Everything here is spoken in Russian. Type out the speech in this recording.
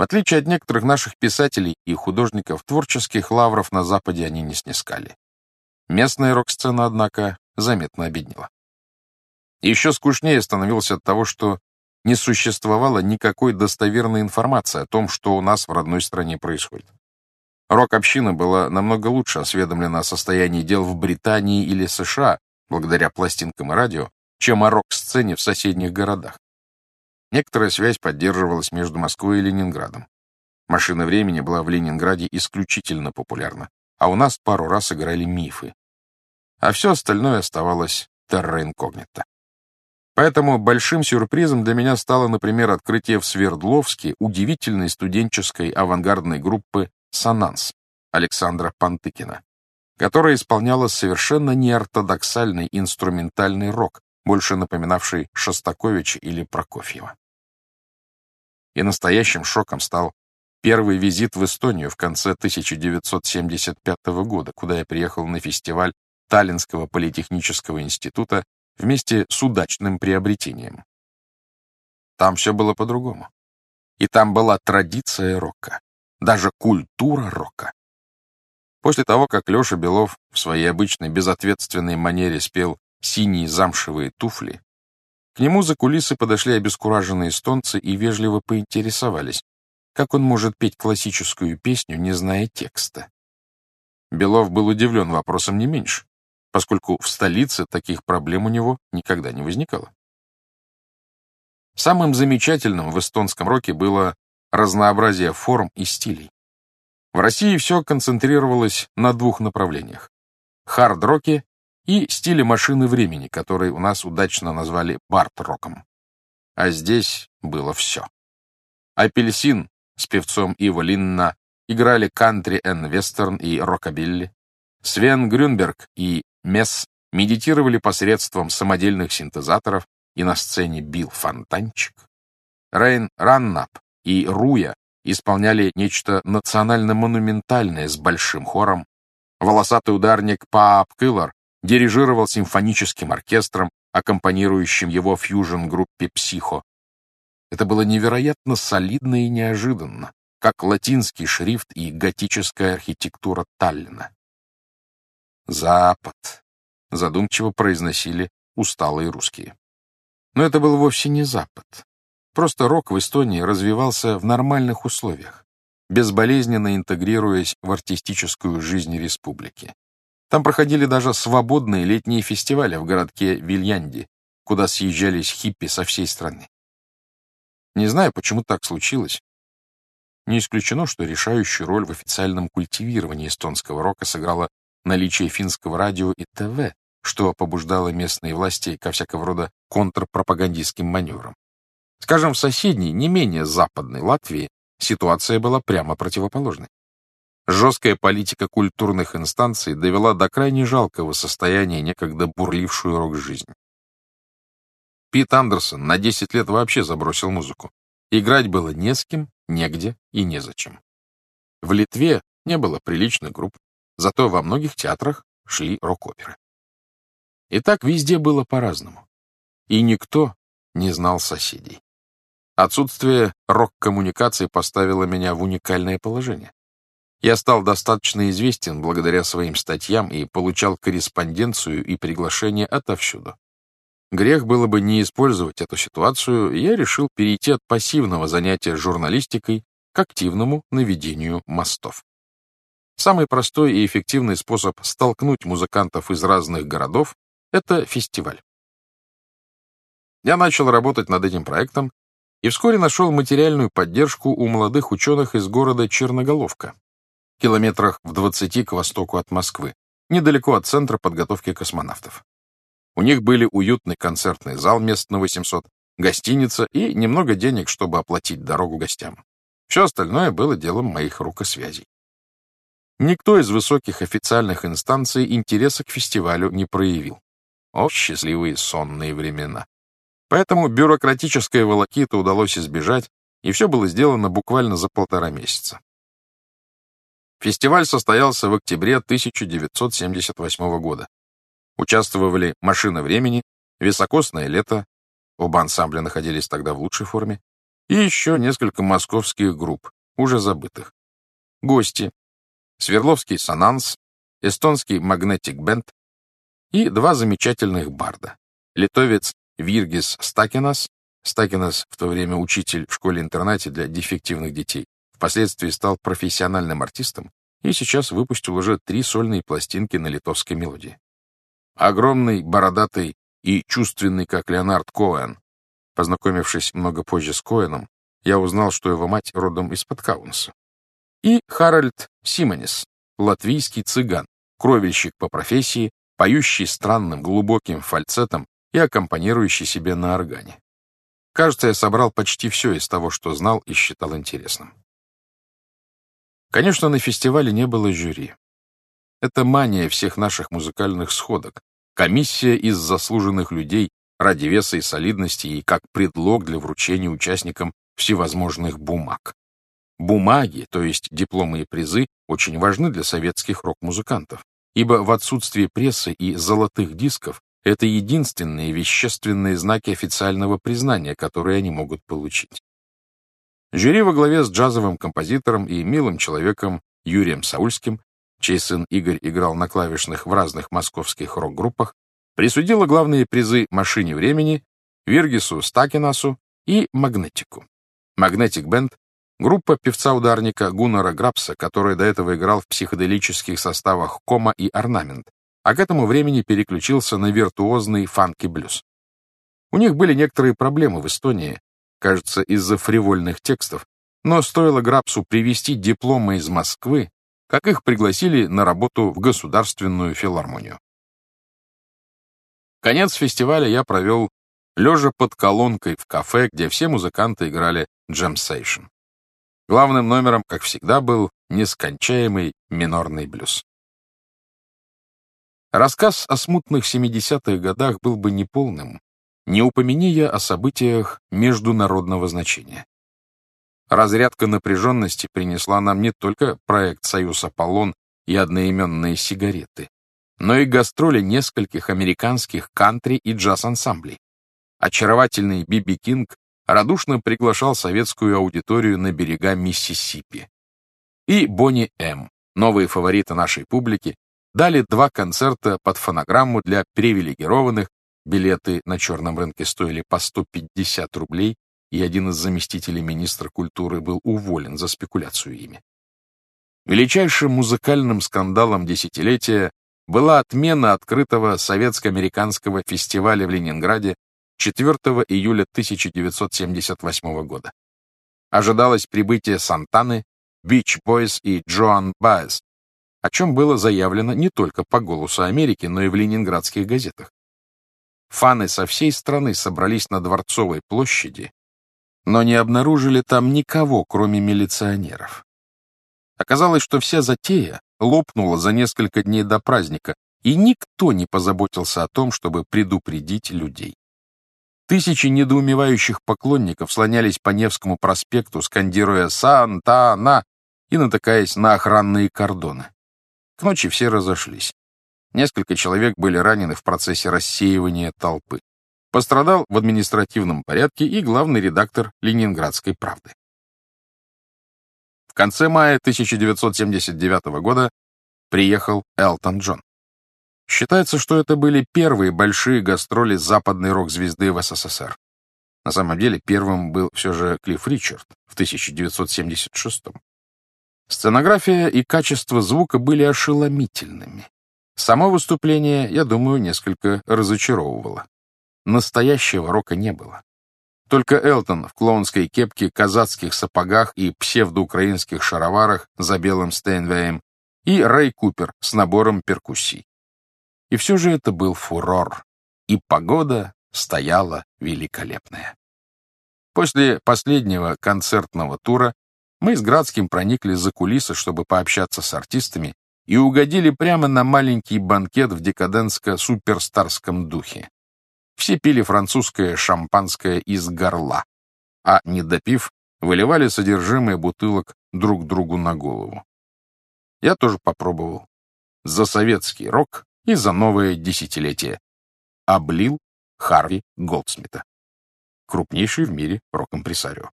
В отличие от некоторых наших писателей и художников, творческих лавров на Западе они не снискали. Местная рок-сцена, однако, заметно обеднела. еще скучнее становилось от того, что не существовало никакой достоверной информации о том, что у нас в родной стране происходит. Рок-община была намного лучше осведомлена о состоянии дел в Британии или США, благодаря пластинкам и радио, чем о рок-сцене в соседних городах. Некоторая связь поддерживалась между Москвой и Ленинградом. Машина времени была в Ленинграде исключительно популярна, а у нас пару раз играли мифы. А все остальное оставалось терра. Поэтому большим сюрпризом для меня стало, например, открытие в Свердловске удивительной студенческой авангардной группы «Сананс» Александра Пантыкина, которая исполняла совершенно неортодоксальный инструментальный рок, больше напоминавший Шостаковича или Прокофьева. И настоящим шоком стал первый визит в Эстонию в конце 1975 года, куда я приехал на фестиваль Таллинского политехнического института вместе с удачным приобретением. Там все было по-другому. И там была традиция рока, даже культура рока. После того, как Леша Белов в своей обычной безответственной манере спел «Синие замшевые туфли», к нему за кулисы подошли обескураженные эстонцы и вежливо поинтересовались, как он может петь классическую песню, не зная текста. Белов был удивлен вопросом не меньше, поскольку в столице таких проблем у него никогда не возникало. Самым замечательным в эстонском роке было разнообразие форм и стилей. В России все концентрировалось на двух направлениях — хард-роке и стиле машины времени, который у нас удачно назвали барт-роком. А здесь было все. Апельсин с певцом Иво Линна играли кантри эн вестерн и рокобилли. Свен Грюнберг и Месс медитировали посредством самодельных синтезаторов, и на сцене бил фонтанчик. Рейн Раннап и Руя исполняли нечто национально-монументальное с большим хором. Волосатый ударник Паап Киллар дирижировал симфоническим оркестром, аккомпанирующим его фьюжн-группе «Психо». Это было невероятно солидно и неожиданно, как латинский шрифт и готическая архитектура Таллина. «Запад», — задумчиво произносили усталые русские. Но это был вовсе не Запад. Просто рок в Эстонии развивался в нормальных условиях, безболезненно интегрируясь в артистическую жизнь республики. Там проходили даже свободные летние фестивали в городке Вильянди, куда съезжались хиппи со всей страны. Не знаю, почему так случилось. Не исключено, что решающую роль в официальном культивировании эстонского рока сыграло наличие финского радио и ТВ, что побуждало местные власти ко всякого рода контрпропагандистским маневрам. Скажем, в соседней, не менее западной Латвии ситуация была прямо противоположной. Жесткая политика культурных инстанций довела до крайне жалкого состояния некогда бурлившую рок-жизнь. Пит Андерсон на 10 лет вообще забросил музыку. Играть было не с кем, негде и незачем. В Литве не было приличных групп, зато во многих театрах шли рок-оперы. И так везде было по-разному. И никто не знал соседей. Отсутствие рок-коммуникации поставило меня в уникальное положение. Я стал достаточно известен благодаря своим статьям и получал корреспонденцию и приглашения отовсюду. Грех было бы не использовать эту ситуацию, и я решил перейти от пассивного занятия журналистикой к активному наведению мостов. Самый простой и эффективный способ столкнуть музыкантов из разных городов — это фестиваль. Я начал работать над этим проектом и вскоре нашел материальную поддержку у молодых ученых из города Черноголовка, километрах в 20 к востоку от Москвы, недалеко от центра подготовки космонавтов. У них были уютный концертный зал мест на 800, гостиница и немного денег, чтобы оплатить дорогу гостям. Все остальное было делом моих рукосвязей. Никто из высоких официальных инстанций интереса к фестивалю не проявил. О, счастливые сонные времена. Поэтому бюрократической волокиты удалось избежать, и все было сделано буквально за полтора месяца. Фестиваль состоялся в октябре 1978 года. Участвовали «Машина времени», «Високосное лето», оба ансамбля находились тогда в лучшей форме, и еще несколько московских групп, уже забытых. Гости. Свердловский Сонанс, эстонский Magnetic Band и два замечательных барда. Литовец Виргис Стакинас, Стакинас в то время учитель в школе-интернате для дефективных детей, впоследствии стал профессиональным артистом и сейчас выпустил уже три сольные пластинки на литовской мелодии. Огромный, бородатый и чувственный, как Леонард Коэн. Познакомившись много позже с Коэном, я узнал, что его мать родом из-под Каунаса. И Харальд Симонис, латвийский цыган, кровельщик по профессии, поющий странным глубоким фальцетом и аккомпанирующий себе на органе. Кажется, я собрал почти все из того, что знал и считал интересным. Конечно, на фестивале не было жюри. Это мания всех наших музыкальных сходок, комиссия из заслуженных людей ради веса и солидности и как предлог для вручения участникам всевозможных бумаг. Бумаги, то есть дипломы и призы, очень важны для советских рок-музыкантов, ибо в отсутствие прессы и золотых дисков это единственные вещественные знаки официального признания, которые они могут получить. Жюри во главе с джазовым композитором и милым человеком Юрием Саульским, чей сын Игорь играл на клавишных в разных московских рок-группах, присудило главные призы «Машине времени», Виргису Стакинасу и «Магнетику». «Магнетик Бенд» — группа певца-ударника Гуннара Грабса, который до этого играл в психоделических составах «Кома» и «Орнамент», а к этому времени переключился на виртуозный фанки-блюз. У них были некоторые проблемы в Эстонии, кажется, из-за фривольных текстов, но стоило Грабсу привезти дипломы из Москвы, как их пригласили на работу в Государственную филармонию. Конец фестиваля я провел лежа под колонкой в кафе, где все музыканты играли джемсейшн. Главным номером, как всегда, был нескончаемый минорный блюз. Рассказ о смутных 70-х годах был бы неполным, не упомяни я о событиях международного значения. Разрядка напряженности принесла нам не только проект «Союз Аполлон» и одноименные сигареты, но и гастроли нескольких американских кантри и джаз-ансамблей. Очаровательный Биби Кинг радушно приглашал советскую аудиторию на берега Миссисипи. И Бонни М., новые фавориты нашей публики, дали два концерта под фонограмму для привилегированных Билеты на черном рынке стоили по 150 рублей, и один из заместителей министра культуры был уволен за спекуляцию ими. Величайшим музыкальным скандалом десятилетия была отмена открытого советско-американского фестиваля в Ленинграде 4 июля 1978 года. Ожидалось прибытие Сантаны, Бич Бойс и Джоан Баэс, о чем было заявлено не только по «Голосу Америки», но и в ленинградских газетах. Фаны со всей страны собрались на Дворцовой площади, но не обнаружили там никого, кроме милиционеров. Оказалось, что вся затея лопнула за несколько дней до праздника, и никто не позаботился о том, чтобы предупредить людей. Тысячи недоумевающих поклонников слонялись по Невскому проспекту, скандируя «Сан-та-на» и натыкаясь на охранные кордоны. К ночи все разошлись. Несколько человек были ранены в процессе рассеивания толпы. Пострадал в административном порядке и главный редактор «Ленинградской правды». В конце мая 1979 года приехал Элтон Джон. Считается, что это были первые большие гастроли западной рок-звезды в СССР. На самом деле первым был все же Клифф Ричард в 1976 -м. Сценография и качество звука были ошеломительными. Само выступление, я думаю, несколько разочаровывало. Настоящего рока не было. Только Элтон в клоунской кепке, казацких сапогах и псевдоукраинских шароварах за белым Стейнвеем и Рэй Купер с набором перкуссий. И все же это был фурор, и погода стояла великолепная. После последнего концертного тура мы с Градским проникли за кулисы, чтобы пообщаться с артистами и угодили прямо на маленький банкет в декадентско-суперстарском духе. Все пили французское шампанское из горла, а, не допив, выливали содержимое бутылок друг другу на голову. Я тоже попробовал. За советский рок и за новое десятилетие. Облил Харви Голдсмита, крупнейший в мире рок-импресарио.